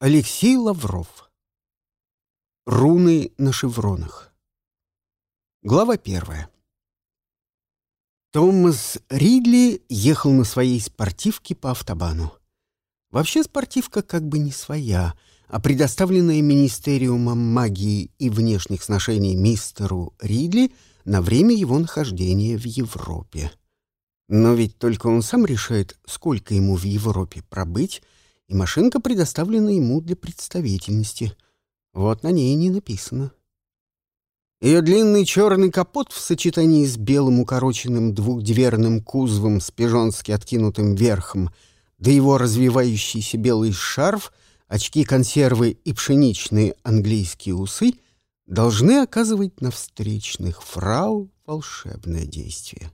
Алексей Лавров. Руны на шевронах. Глава первая. Томас Ридли ехал на своей спортивке по автобану. Вообще спортивка как бы не своя, а предоставленная Министериумом магии и внешних сношений мистеру Ридли на время его нахождения в Европе. Но ведь только он сам решает, сколько ему в Европе пробыть, и машинка предоставлена ему для представительности. Вот на ней не написано. Ее длинный черный капот в сочетании с белым укороченным двухдверным кузовом с пижонски откинутым верхом, да его развивающийся белый шарф, очки консервы и пшеничные английские усы должны оказывать на встречных фрау волшебное действие.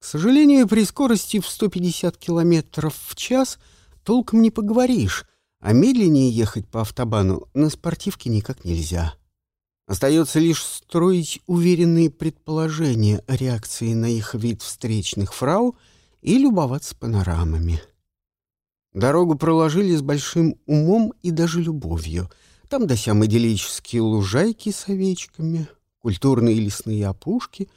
К сожалению, при скорости в 150 км в час — толком не поговоришь, а медленнее ехать по автобану на спортивке никак нельзя. Остается лишь строить уверенные предположения о реакции на их вид встречных фрау и любоваться панорамами. Дорогу проложили с большим умом и даже любовью. Там до сям лужайки с овечками, культурные лесные опушки,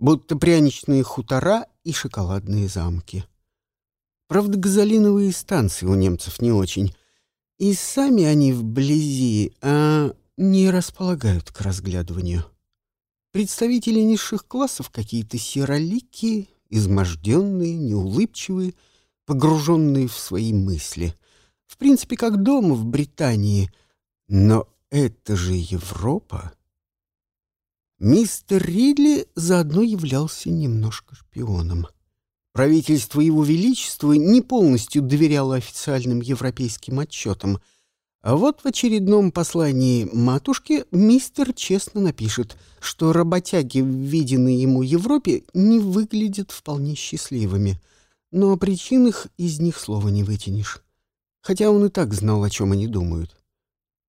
будто пряничные хутора и шоколадные замки. Правда, газолиновые станции у немцев не очень. И сами они вблизи, а не располагают к разглядыванию. Представители низших классов какие-то сероликие, изможденные, неулыбчивые, погруженные в свои мысли. В принципе, как дома в Британии. Но это же Европа. Мистер Ридли заодно являлся немножко шпионом. Правительство Его Величества не полностью доверяло официальным европейским отчетам, а вот в очередном послании матушке мистер честно напишет, что работяги, введенные ему Европе, не выглядят вполне счастливыми, но о причинах из них слова не вытянешь. Хотя он и так знал, о чем они думают.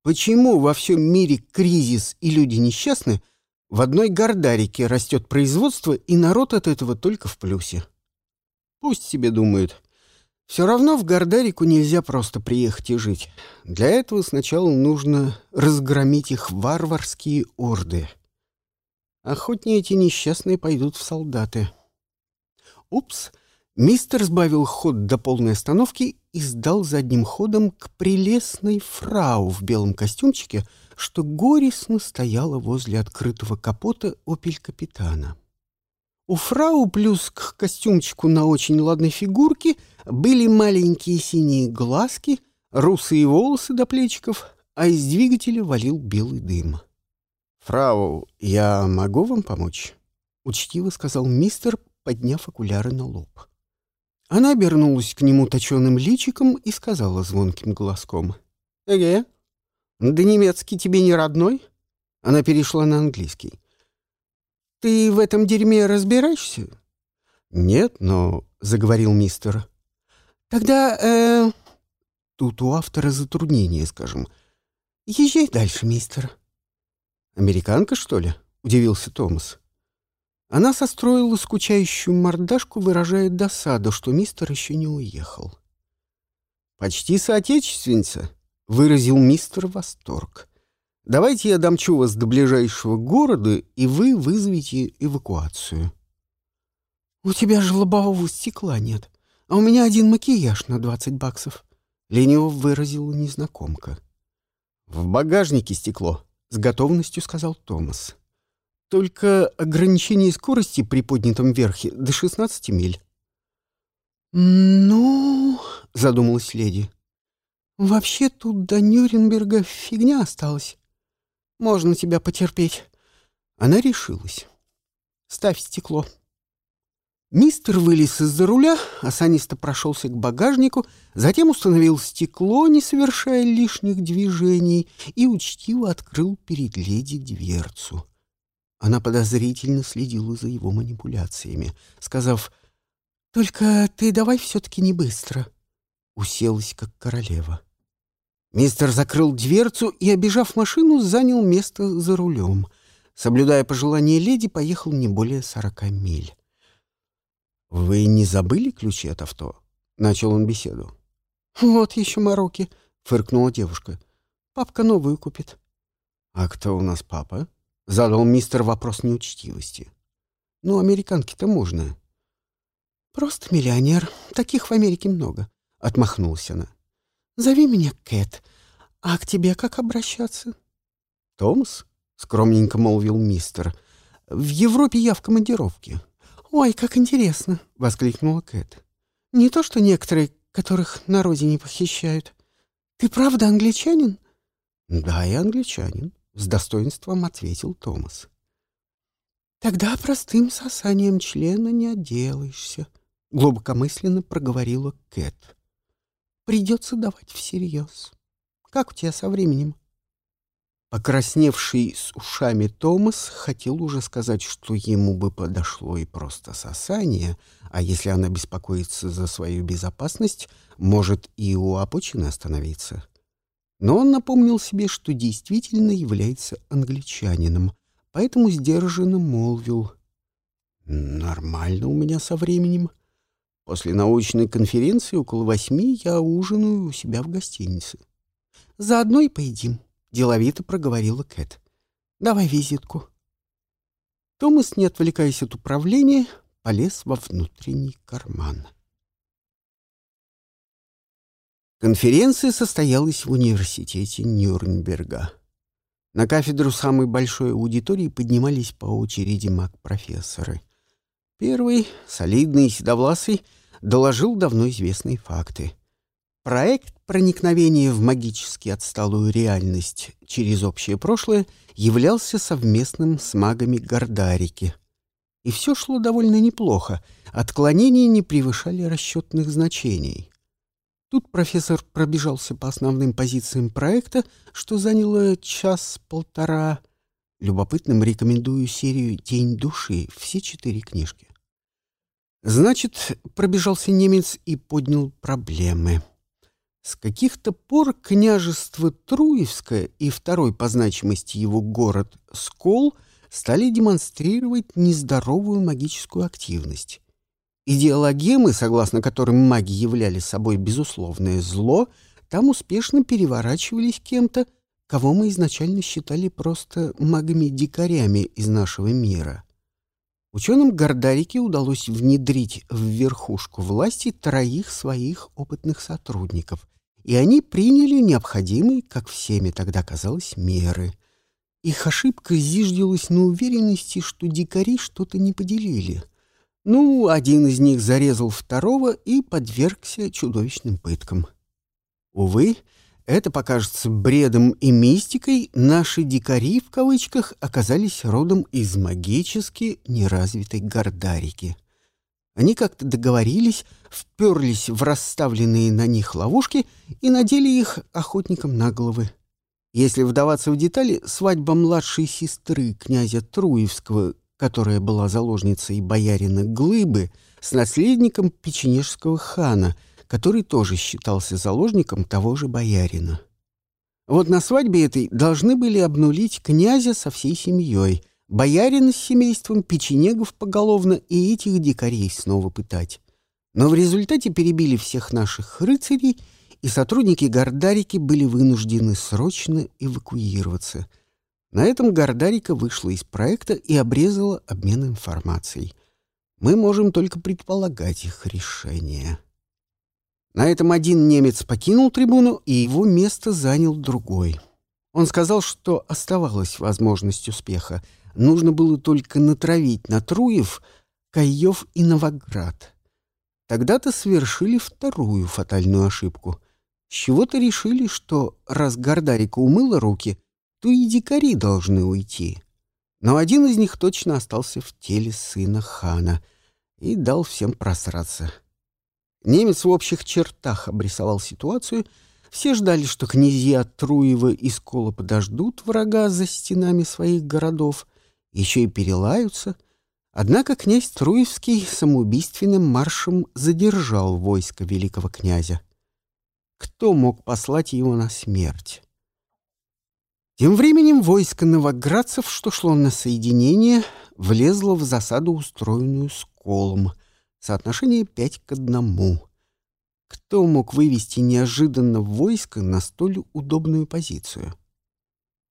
Почему во всем мире кризис и люди несчастны, в одной Гордарике растет производство, и народ от этого только в плюсе? Пусть себе думают. Все равно в Гордарику нельзя просто приехать и жить. Для этого сначала нужно разгромить их варварские орды. Охотнее эти несчастные пойдут в солдаты. Упс! Мистер сбавил ход до полной остановки и сдал задним ходом к прелестной фрау в белом костюмчике, что горестно стояла возле открытого капота «Опель-капитана». У фрау плюс к костюмчику на очень ладной фигурке были маленькие синие глазки, русые волосы до плечиков, а из двигателя валил белый дым. «Фрау, я могу вам помочь?» — учтиво сказал мистер, подняв окуляры на лоб. Она обернулась к нему точеным личиком и сказала звонким голоском. «Эге? Да немецкий тебе не родной?» Она перешла на английский. Ты в этом дерьме разбираешься? Нет, но заговорил мистер. Тогда э тут у автора затруднение, скажем. Езжай дальше, мистер. Американка, что ли? удивился Томас. Она состроила скучающую мордашку, выражая досаду, что мистер еще не уехал. «Почти соотечественница», — выразил мистер восторг. Давайте я домчу вас до ближайшего города, и вы вызовете эвакуацию. — У тебя же лобового стекла нет, а у меня один макияж на двадцать баксов, — лениво выразила незнакомка. — В багажнике стекло, — с готовностью сказал Томас. — Только ограничение скорости при поднятом верхе до шестнадцати миль. — Ну, — задумалась леди, — вообще тут до Нюрнберга фигня осталась. Можно тебя потерпеть. Она решилась. Ставь стекло. Мистер вылез из-за руля, осанисто прошелся к багажнику, затем установил стекло, не совершая лишних движений, и учтиво открыл перед леди дверцу. Она подозрительно следила за его манипуляциями, сказав «Только ты давай все-таки не быстро». Уселась, как королева. Мистер закрыл дверцу и, обежав машину, занял место за рулем. Соблюдая пожелание леди, поехал не более сорока миль. «Вы не забыли ключи от авто?» — начал он беседу. «Вот еще мороки», — фыркнула девушка. «Папка новую купит». «А кто у нас папа?» — задал мистер вопрос неучтивости. «Ну, американки-то можно». «Просто миллионер. Таких в Америке много», — отмахнулась она. «Зови меня Кэт. А к тебе как обращаться?» «Томас?» — скромненько молвил мистер. «В Европе я в командировке». «Ой, как интересно!» — воскликнула Кэт. «Не то, что некоторые, которых на родине похищают. Ты правда англичанин?» «Да, я англичанин», — с достоинством ответил Томас. «Тогда простым сосанием члена не отделаешься», — глубокомысленно проговорила Кэт. «Придется давать всерьез. Как у тебя со временем?» Покрасневший с ушами Томас хотел уже сказать, что ему бы подошло и просто сосание, а если она беспокоится за свою безопасность, может и у опочины остановиться. Но он напомнил себе, что действительно является англичанином, поэтому сдержанно молвил. «Нормально у меня со временем. После научной конференции около восьми я ужинаю у себя в гостинице. Заодно и поедим». — деловито проговорила Кэт. «Давай визитку». Томас, не отвлекаясь от управления, полез во внутренний карман. Конференция состоялась в университете Нюрнберга. На кафедру самой большой аудитории поднимались по очереди маг-профессоры. Первый, солидный и седовласый, доложил давно известные факты — Проект проникновения в магически отсталую реальность через общее прошлое являлся совместным с магами Гордарики. И все шло довольно неплохо, отклонения не превышали расчетных значений. Тут профессор пробежался по основным позициям проекта, что заняло час-полтора. Любопытным рекомендую серию «День души», все четыре книжки. Значит, пробежался немец и поднял проблемы. С каких-то пор княжество Труевское и второй по значимости его город Скол стали демонстрировать нездоровую магическую активность. Идеологемы, согласно которым маги являли собой безусловное зло, там успешно переворачивались кем-то, кого мы изначально считали просто магами-дикарями из нашего мира. Ученым Гордарике удалось внедрить в верхушку власти троих своих опытных сотрудников, и они приняли необходимые, как всеми тогда казалось, меры. Их ошибка зиждилась на уверенности, что дикари что-то не поделили. Ну, один из них зарезал второго и подвергся чудовищным пыткам. Увы, это покажется бредом и мистикой, наши «дикари» в кавычках оказались родом из магически неразвитой Гордарики. Они как-то договорились, вперлись в расставленные на них ловушки и надели их охотникам на головы. Если вдаваться в детали, свадьба младшей сестры князя Труевского, которая была заложницей боярина Глыбы, с наследником печенежского хана — который тоже считался заложником того же боярина. Вот на свадьбе этой должны были обнулить князя со всей семьей, боярина с семейством, печенегов поголовно и этих дикарей снова пытать. Но в результате перебили всех наших рыцарей, и сотрудники Гордарики были вынуждены срочно эвакуироваться. На этом Гордарика вышла из проекта и обрезала обмен информацией. Мы можем только предполагать их решение. На этом один немец покинул трибуну, и его место занял другой. Он сказал, что оставалась возможность успеха. Нужно было только натравить на Труев, Каев и Новоград. Тогда-то совершили вторую фатальную ошибку. С чего-то решили, что раз Гордарика умыла руки, то и дикари должны уйти. Но один из них точно остался в теле сына хана и дал всем просраться. Немец в общих чертах обрисовал ситуацию. Все ждали, что князья Труева и Скола подождут врага за стенами своих городов, еще и перелаются. Однако князь Труевский самоубийственным маршем задержал войско великого князя. Кто мог послать его на смерть? Тем временем войско новоградцев, что шло на соединение, влезло в засаду, устроенную Сколом — Соотношение пять к одному. Кто мог вывести неожиданно войско на столь удобную позицию?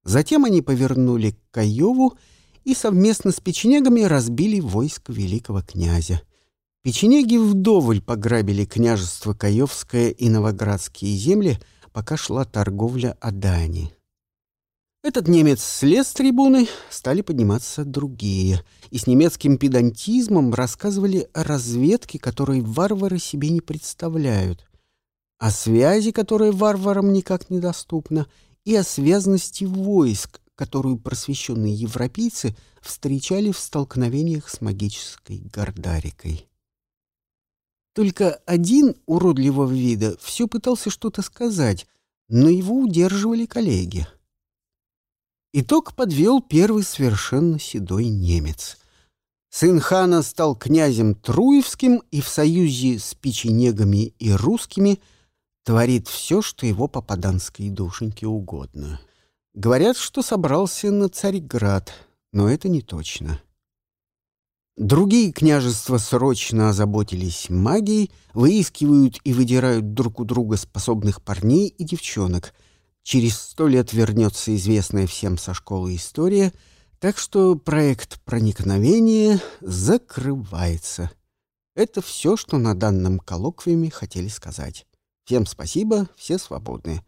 Затем они повернули к Каеву и совместно с печенегами разбили войско великого князя. Печенеги вдоволь пограбили княжество Каевское и Новоградские земли, пока шла торговля о Дани. Этот немец слез с трибуны, стали подниматься другие, и с немецким педантизмом рассказывали о разведке, которой варвары себе не представляют, о связи, которая варварам никак недоступна, и о связности войск, которую просвещенные европейцы встречали в столкновениях с магической Гордарикой. Только один уродливого вида все пытался что-то сказать, но его удерживали коллеги. Итог подвел первый совершенно седой немец. Сын хана стал князем Труевским и в союзе с печенегами и русскими творит все, что его попаданской душеньке угодно. Говорят, что собрался на Царьград, но это не точно. Другие княжества срочно озаботились магией, выискивают и выдирают друг у друга способных парней и девчонок — Через сто лет вернется известная всем со школы история, так что проект проникновения закрывается. Это все, что на данном коллоквиуме хотели сказать. Всем спасибо, все свободны.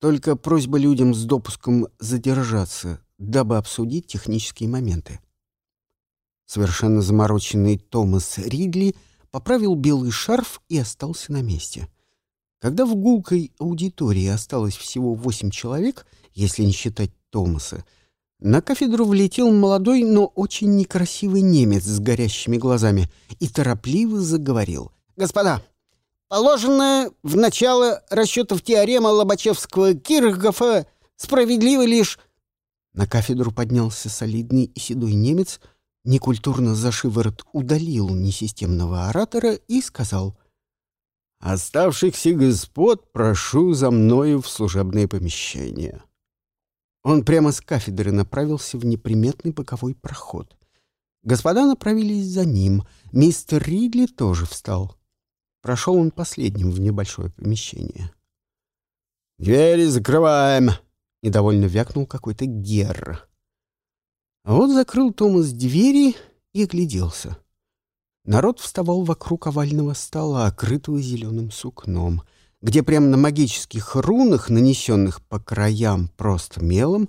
Только просьба людям с допуском задержаться, дабы обсудить технические моменты. Совершенно замороченный Томас Ридли поправил белый шарф и остался на месте — когда в гулкой аудитории осталось всего восемь человек, если не считать Томаса, на кафедру влетел молодой, но очень некрасивый немец с горящими глазами и торопливо заговорил. «Господа, положенная в начало расчетов теорема Лобачевского-Кирхгофа справедлива лишь...» На кафедру поднялся солидный и седой немец, некультурно за шиворот удалил несистемного оратора и сказал — Оставшихся господ прошу за мною в служебное помещение. Он прямо с кафедры направился в неприметный боковой проход. Господа направились за ним. Мистер Ридли тоже встал. Прошел он последним в небольшое помещение. «Двери закрываем!» — недовольно вякнул какой-то герр. Вот закрыл Томас двери и огляделся. Народ вставал вокруг овального стола, окрытого зеленым сукном, где прямо на магических рунах, нанесенных по краям просто мелом,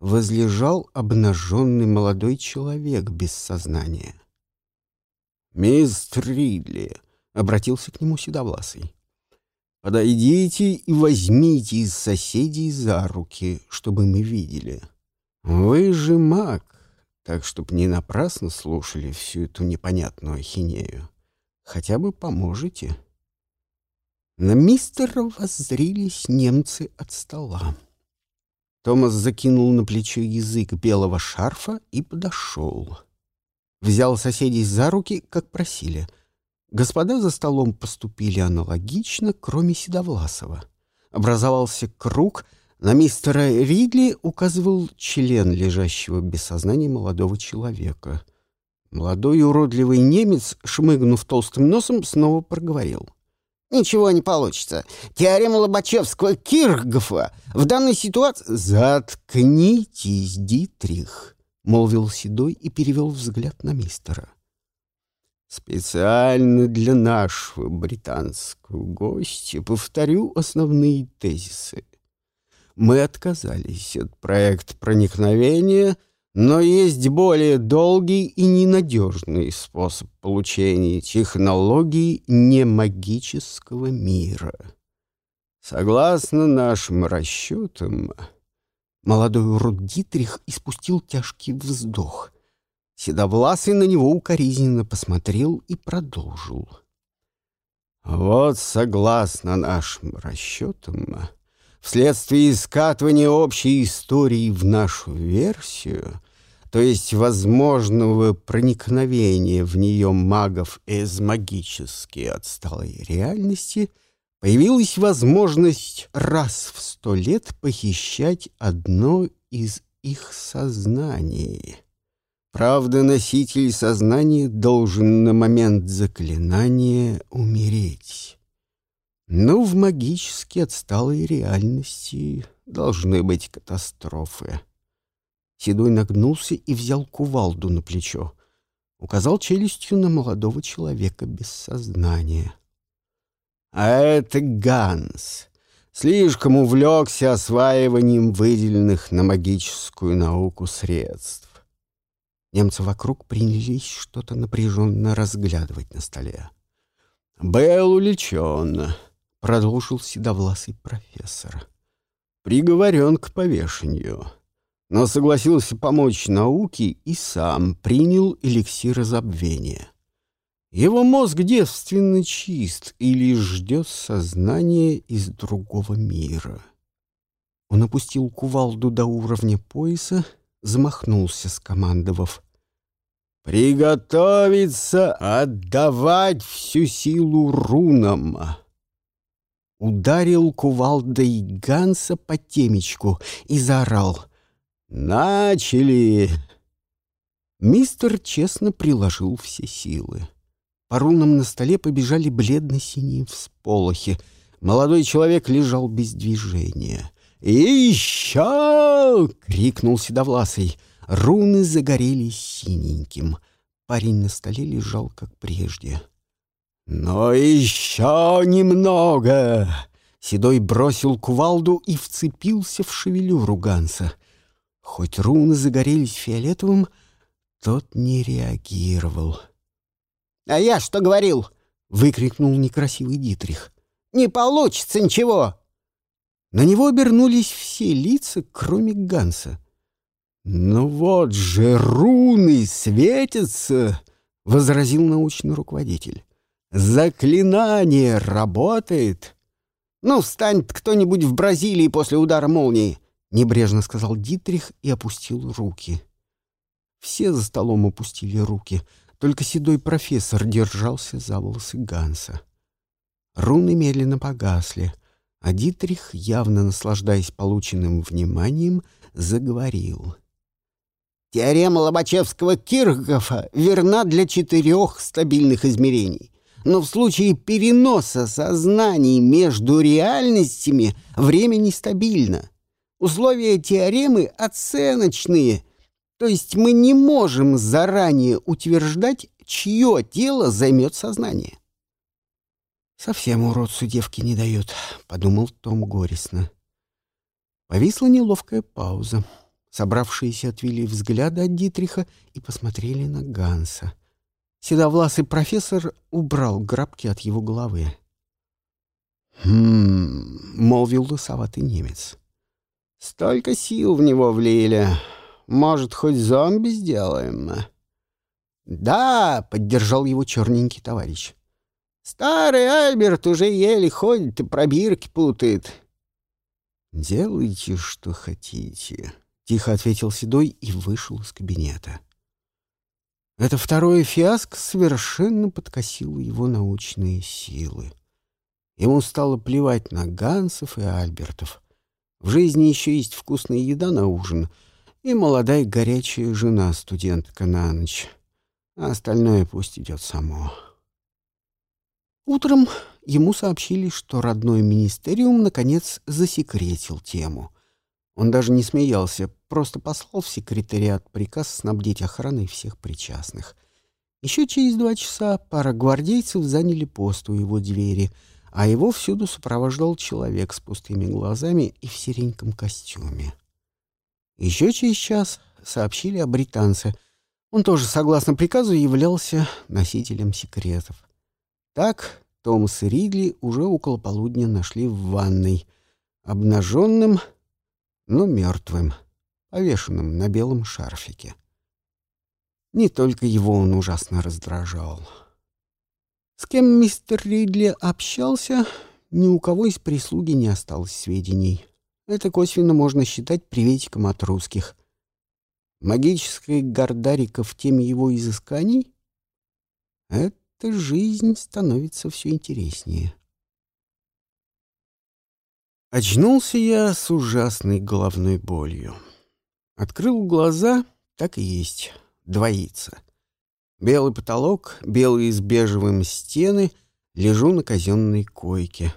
возлежал обнаженный молодой человек без сознания. «Мистер Ридли», — обратился к нему седовласый, — «подойдите и возьмите из соседей за руки, чтобы мы видели. Вы же маг, так, чтоб не напрасно слушали всю эту непонятную ахинею. Хотя бы поможете. На мистера воззрились немцы от стола. Томас закинул на плечо язык белого шарфа и подошел. Взял соседей за руки, как просили. Господа за столом поступили аналогично, кроме Седовласова. Образовался круг — на мистера Ридли указывал член лежащего без сознания молодого человека. Молодой уродливый немец, шмыгнув толстым носом, снова проговорил. «Ничего не получится. Теорема Лобачевского Киргофа в данной ситуации...» «Заткнитесь, Дитрих!» — молвил Седой и перевел взгляд на мистера. «Специально для нашего британского гостя повторю основные тезисы мы отказались от проекта проникновения, но есть более долгий и ненадежный способ получения технологий немагического мира. Согласно нашим расчетам, молодой урод Дитрих испустил тяжкий вздох. Седовласый на него укоризненно посмотрел и продолжил. Вот, согласно нашим расчетам, вследствие скатывания общей истории в нашу версию, то есть возможного проникновения в нее магов из магически отсталой реальности, появилась возможность раз в сто лет похищать одно из их сознаний. Правда, носитель сознания должен на момент заклинания умереть. Но в магически отсталой реальности должны быть катастрофы. Седой нагнулся и взял кувалду на плечо. Указал челюстью на молодого человека без сознания. «А это Ганс. Слишком увлекся осваиванием выделенных на магическую науку средств. Немцы вокруг принялись что-то напряженно разглядывать на столе. «Был увлечен», — продолжил седовласый профессор. «Приговорен к повешению, но согласился помочь науке и сам принял эликсир забвения. Его мозг девственно чист и лишь ждет сознания из другого мира». Он опустил кувалду до уровня пояса, замахнулся, скомандовав. «Приготовиться отдавать всю силу рунам!» Ударил кувалдой Ганса по темечку и заорал. «Начали!» Мистер честно приложил все силы. По рунам на столе побежали бледно-синие всполохи. Молодой человек лежал без движения. «Еще!» — крикнул Седовласый. Руны загорелись синеньким. Парень на столе лежал, как прежде. «Но еще немного!» Седой бросил кувалду и вцепился в шевелюру Ганса. Хоть руны загорелись фиолетовым, тот не реагировал. «А я что говорил?» — выкрикнул некрасивый Дитрих. «Не получится ничего!» На него обернулись все лица, кроме Ганса. «Ну вот же руны светятся!» — возразил научный руководитель. «Заклинание работает!» «Ну, встанет кто-нибудь в Бразилии после удара молнии!» — небрежно сказал Дитрих и опустил руки. Все за столом опустили руки, только седой профессор держался за волосы Ганса. Руны медленно погасли, а Дитрих, явно наслаждаясь полученным вниманием, заговорил — Теорема Лобачевского-Кирхгофа верна для четырех стабильных измерений. Но в случае переноса сознаний между реальностями время нестабильно. Условия теоремы оценочные, то есть мы не можем заранее утверждать, чье тело займет сознание. «Совсем уродцу девки не дает», — подумал Том горестно. Повисла неловкая пауза. Собравшиеся отвели взгляды от Дитриха и посмотрели на Ганса. Седовласый профессор убрал грабки от его головы. «Хм...» — молвил лысоватый немец. «Столько сил в него влили. Может, хоть зомби сделаем?» «Да!» — поддержал его черненький товарищ. «Старый Альберт уже еле ходит и пробирки путает». «Делайте, что хотите», Тихо ответил Седой и вышел из кабинета. Это второе фиаско совершенно подкосило его научные силы. Ему стало плевать на Гансов и Альбертов. В жизни еще есть вкусная еда на ужин и молодая горячая жена студентка на ночь. А остальное пусть идет само. Утром ему сообщили, что родной министериум наконец засекретил тему — он даже не смеялся, просто послал в секретариат приказ снабдить охраной всех причастных. Еще через два часа пара гвардейцев заняли пост у его двери, а его всюду сопровождал человек с пустыми глазами и в сереньком костюме. Еще через час сообщили о британце. Он тоже, согласно приказу, являлся носителем секретов. Так Томас и Ридли уже около полудня нашли в ванной, обнаженным — но мертвым, повешенным на белом шарфике. Не только его он ужасно раздражал. С кем мистер Ридли общался, ни у кого из прислуги не осталось сведений. Это косвенно можно считать приветиком от русских. Магическая гордарика в теме его изысканий? Эта жизнь становится все интереснее. Очнулся я с ужасной головной болью. Открыл глаза, так и есть, двоится. Белый потолок, белые с бежевым стены, лежу на казенной койке.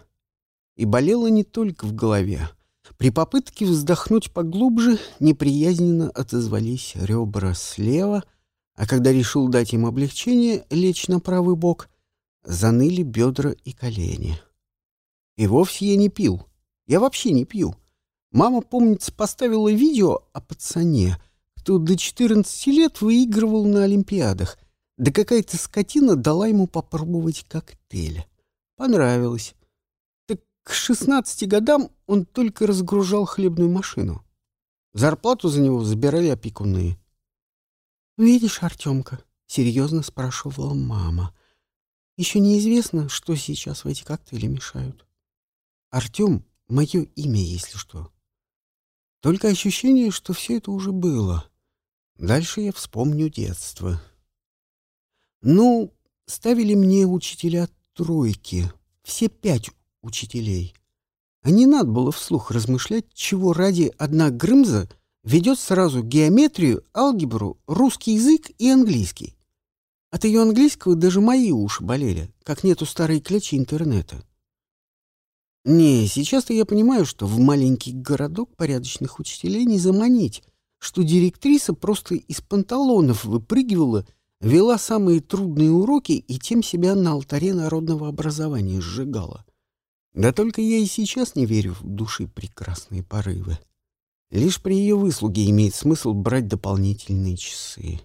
И болело не только в голове. При попытке вздохнуть поглубже неприязненно отозвались ребра слева, а когда решил дать им облегчение, лечь на правый бок, заныли бедра и колени. И вовсе я не пил. Я вообще не пью. Мама, помнится, поставила видео о пацане, кто до 14 лет выигрывал на Олимпиадах, да какая-то скотина дала ему попробовать коктейль. Понравилось. Так к 16 годам он только разгружал хлебную машину. Зарплату за него забирали опекуны. «Видишь, Артемка?» — серьезно спрашивала мама. «Еще неизвестно, что сейчас в эти коктейли мешают. Артем — мое имя, если что. Только ощущение, что все это уже было. Дальше я вспомню детство. Ну, ставили мне учителя тройки, все пять учителей. А не надо было вслух размышлять, чего ради одна Грымза ведет сразу геометрию, алгебру, русский язык и английский. От ее английского даже мои уши болели, как нету старой клячи интернета. Не, сейчас-то я понимаю, что в маленький городок порядочных учителей не заманить, что директриса просто из панталонов выпрыгивала, вела самые трудные уроки и тем себя на алтаре народного образования сжигала. Да только я и сейчас не верю в души прекрасные порывы. Лишь при ее выслуге имеет смысл брать дополнительные часы.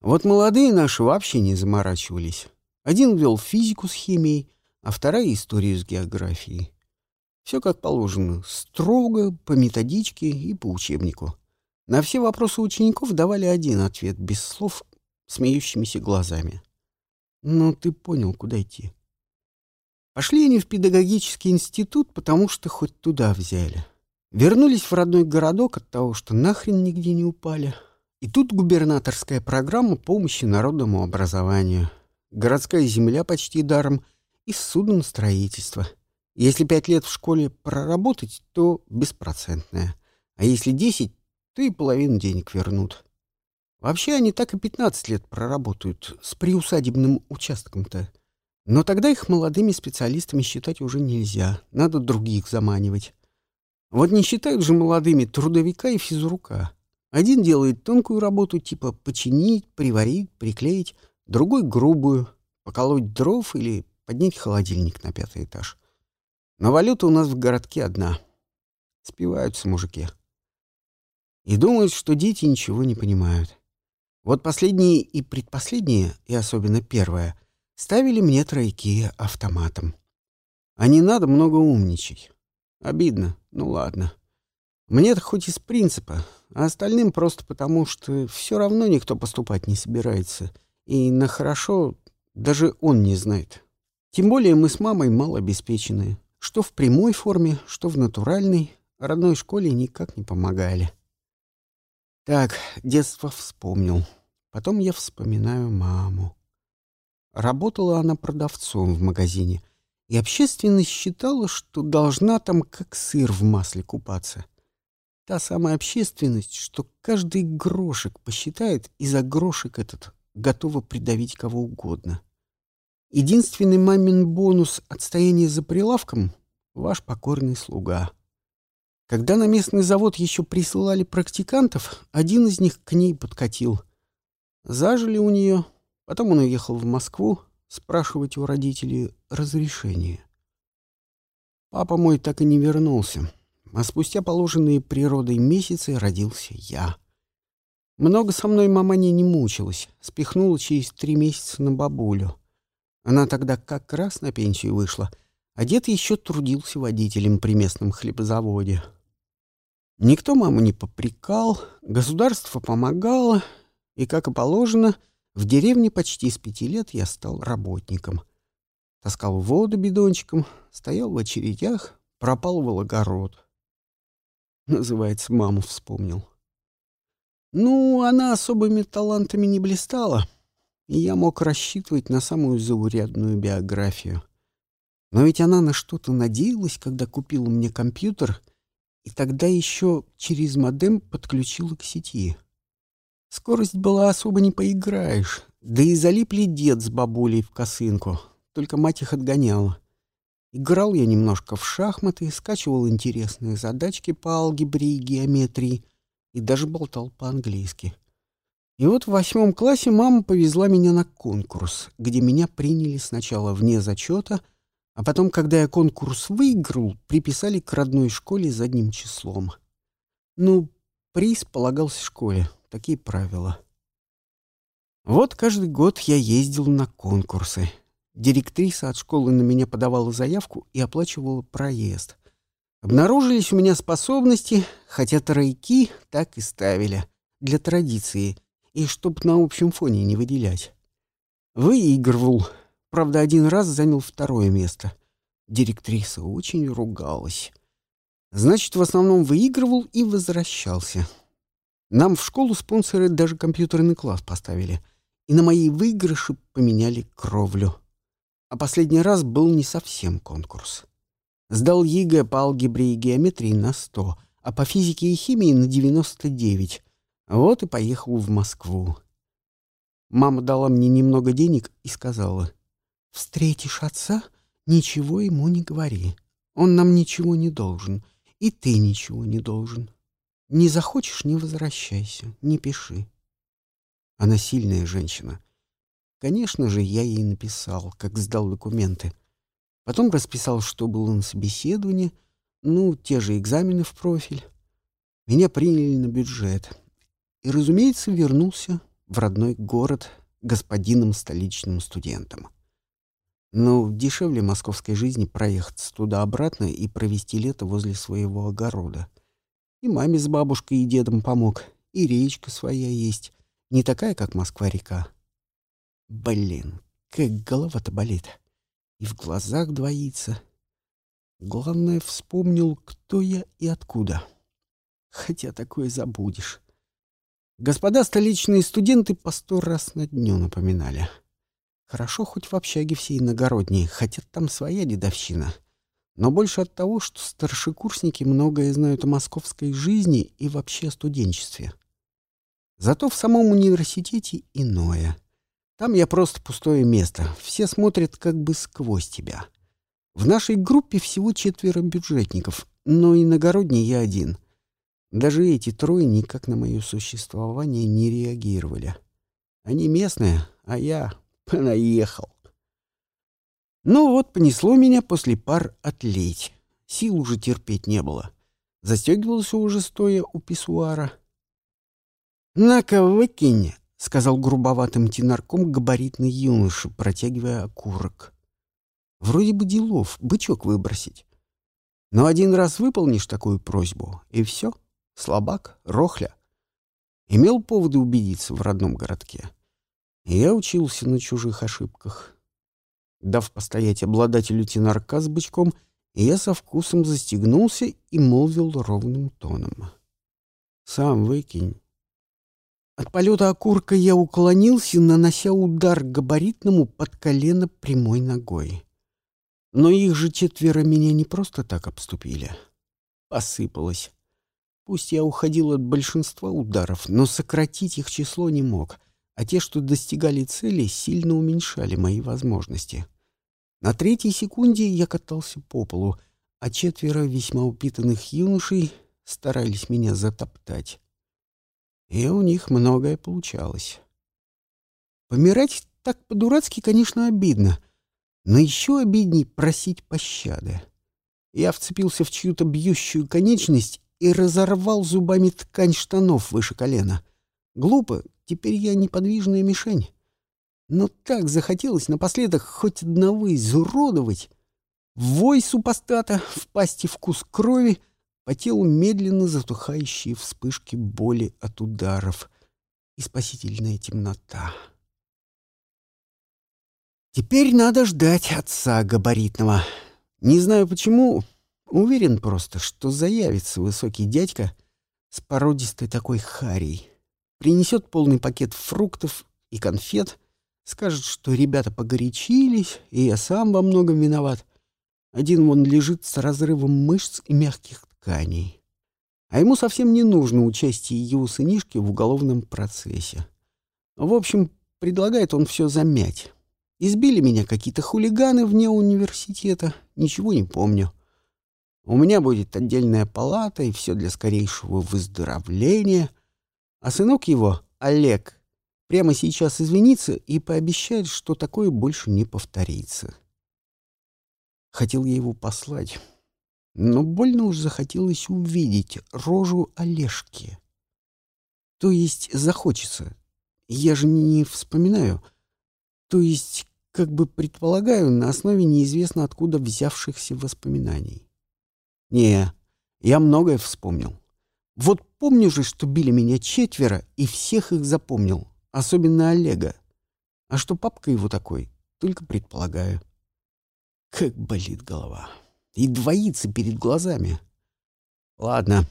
Вот молодые наши вообще не заморачивались. Один вел физику с химией, а вторая — историю с географией. Все как положено, строго, по методичке и по учебнику. На все вопросы учеников давали один ответ, без слов, смеющимися глазами. «Ну, ты понял, куда идти». Пошли они в педагогический институт, потому что хоть туда взяли. Вернулись в родной городок от того, что нахрен нигде не упали. И тут губернаторская программа помощи народному образованию. Городская земля почти даром — и судностроительство. Если пять лет в школе проработать, то беспроцентное. А если десять, то и половину денег вернут. Вообще они так и пятнадцать лет проработают с приусадебным участком-то. Но тогда их молодыми специалистами считать уже нельзя. Надо других заманивать. Вот не считают же молодыми трудовика и физрука. Один делает тонкую работу, типа починить, приварить, приклеить, другой — грубую, поколоть дров или поднять холодильник на пятый этаж. Но валюта у нас в городке одна. Спиваются мужики. И думают, что дети ничего не понимают. Вот последние и предпоследние, и особенно первое, ставили мне тройки автоматом. А не надо много умничать. Обидно, ну ладно. Мне-то хоть из принципа, а остальным просто потому, что все равно никто поступать не собирается. И на хорошо даже он не знает. Тем более мы с мамой малообеспеченные. Что в прямой форме, что в натуральной. Родной школе никак не помогали. Так, детство вспомнил. Потом я вспоминаю маму. Работала она продавцом в магазине, и общественность считала, что должна там как сыр в масле купаться. Та самая общественность, что каждый грошек посчитает, и за грошек этот готова придавить кого угодно. Единственный мамин бонус от стояния за прилавком — ваш покорный слуга. Когда на местный завод еще присылали практикантов, один из них к ней подкатил. Зажили у нее, потом он уехал в Москву спрашивать у родителей разрешения. Папа мой так и не вернулся, а спустя положенные природой месяцы родился я. Много со мной маманя не мучилась, спихнула через три месяца на бабулю — она тогда как раз на пенсию вышла, а дед еще трудился водителем при местном хлебозаводе. Никто маму не попрекал, государство помогало, и, как и положено, в деревне почти с пяти лет я стал работником. Таскал воду бидончиком, стоял в очередях, пропалывал огород. Называется, маму вспомнил. Ну, она особыми талантами не блистала — и я мог рассчитывать на самую заурядную биографию. Но ведь она на что-то надеялась, когда купила мне компьютер, и тогда еще через модем подключила к сети. Скорость была особо не поиграешь, да и залипли дед с бабулей в косынку, только мать их отгоняла. Играл я немножко в шахматы, скачивал интересные задачки по алгебре и геометрии и даже болтал по-английски. И вот в восьмом классе мама повезла меня на конкурс, где меня приняли сначала вне зачета, а потом, когда я конкурс выиграл, приписали к родной школе задним числом. Ну, приз полагался школе, такие правила. Вот каждый год я ездил на конкурсы. Директриса от школы на меня подавала заявку и оплачивала проезд. Обнаружились у меня способности, хотя тройки так и ставили, для традиции, и чтоб на общем фоне не выделять. Выигрывал. Правда, один раз занял второе место. Директриса очень ругалась. Значит, в основном выигрывал и возвращался. Нам в школу спонсоры даже компьютерный класс поставили. И на мои выигрыши поменяли кровлю а последний раз был не совсем конкурс. Сдал ЕГЭ по алгебре и геометрии на 100, а по физике и химии на 99. Вот и поехал в Москву. Мама дала мне немного денег и сказала, «Встретишь отца, ничего ему не говори. Он нам ничего не должен, и ты ничего не должен. Не захочешь — не возвращайся, не пиши». Она сильная женщина, Конечно же, я ей написал, как сдал документы. Потом расписал, что было на собеседовании, ну, те же экзамены в профиль. Меня приняли на бюджет. И, разумеется, вернулся в родной город господином столичным студентом. Но дешевле московской жизни проехаться туда-обратно и провести лето возле своего огорода. И маме с бабушкой и дедом помог, и речка своя есть, не такая, как Москва-река, Блин, как голова-то болит. И в глазах двоится. Главное, вспомнил, кто я и откуда. Хотя такое забудешь. Господа столичные студенты по сто раз на дню напоминали. Хорошо хоть в общаге все иногородние, хотя там своя дедовщина. Но больше от того, что старшекурсники многое знают о московской жизни и вообще о студенчестве. Зато в самом университете иное — там я просто пустое место. Все смотрят как бы сквозь тебя. В нашей группе всего четверо бюджетников, но иногородний я один. Даже эти трое никак на мое существование не реагировали. Они местные, а я понаехал. Ну вот, понесло меня после пар отлить. Сил уже терпеть не было. Застегивался уже стоя у писсуара. «На-ка, выкинь!» — сказал грубоватым тенарком габаритный юноша, протягивая окурок. «Вроде бы делов, бычок выбросить. Но один раз выполнишь такую просьбу, и все, слабак, рохля. Имел поводы убедиться в родном городке. я учился на чужих ошибках. Дав постоять обладателю тенарка с бычком, я со вкусом застегнулся и молвил ровным тоном. «Сам выкинь, от полета окурка я уклонился, нанося удар габаритному под колено прямой ногой. Но их же четверо меня не просто так обступили. Посыпалось. Пусть я уходил от большинства ударов, но сократить их число не мог, а те, что достигали цели, сильно уменьшали мои возможности. На третьей секунде я катался по полу, а четверо весьма упитанных юношей старались меня затоптать и у них многое получалось. Помирать так по-дурацки, конечно, обидно, но еще обидней просить пощады. Я вцепился в чью-то бьющую конечность и разорвал зубами ткань штанов выше колена. Глупо, теперь я неподвижная мишень. Но так захотелось напоследок хоть одного изуродовать. Вой супостата, в пасти вкус крови — по телу медленно затухающие вспышки боли от ударов и спасительная темнота. Теперь надо ждать отца габаритного. Не знаю почему, уверен просто, что заявится высокий дядька с породистой такой харей, принесет полный пакет фруктов и конфет, скажет, что ребята погорячились, и я сам во многом виноват. Один вон лежит с разрывом мышц и мягких тканей. А ему совсем не нужно участие его сынишки в уголовном процессе. В общем, предлагает он все замять. Избили меня какие-то хулиганы вне университета. Ничего не помню. У меня будет отдельная палата и все для скорейшего выздоровления. А сынок его, Олег, прямо сейчас извинится и пообещает, что такое больше не повторится. Хотел я его послать, но больно уж захотелось увидеть рожу Олежки. То есть захочется. Я же не вспоминаю — то есть, как бы предполагаю, на основе неизвестно откуда взявшихся воспоминаний. Не, я многое вспомнил. Вот помню же, что били меня четверо, и всех их запомнил, особенно Олега. А что папка его такой, только предполагаю. Как болит голова. И двоится перед глазами. Ладно,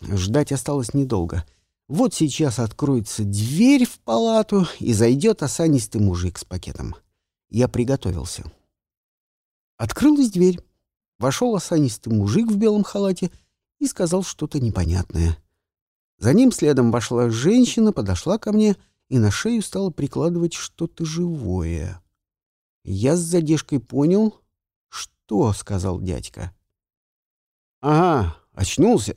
ждать осталось недолго — вот сейчас откроется дверь в палату, и зайдет осанистый мужик с пакетом. Я приготовился. Открылась дверь. Вошел осанистый мужик в белом халате и сказал что-то непонятное. За ним следом вошла женщина, подошла ко мне и на шею стала прикладывать что-то живое. Я с задержкой понял, что сказал дядька. «Ага, очнулся.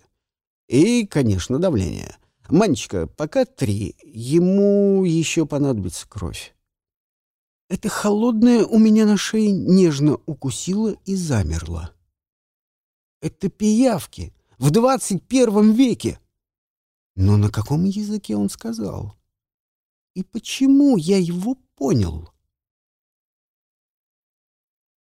И, конечно, давление. Манечка, пока три, ему еще понадобится кровь. Это холодное у меня на шее нежно укусило и замерло. Это пиявки в двадцать первом веке. Но на каком языке он сказал? И почему я его понял?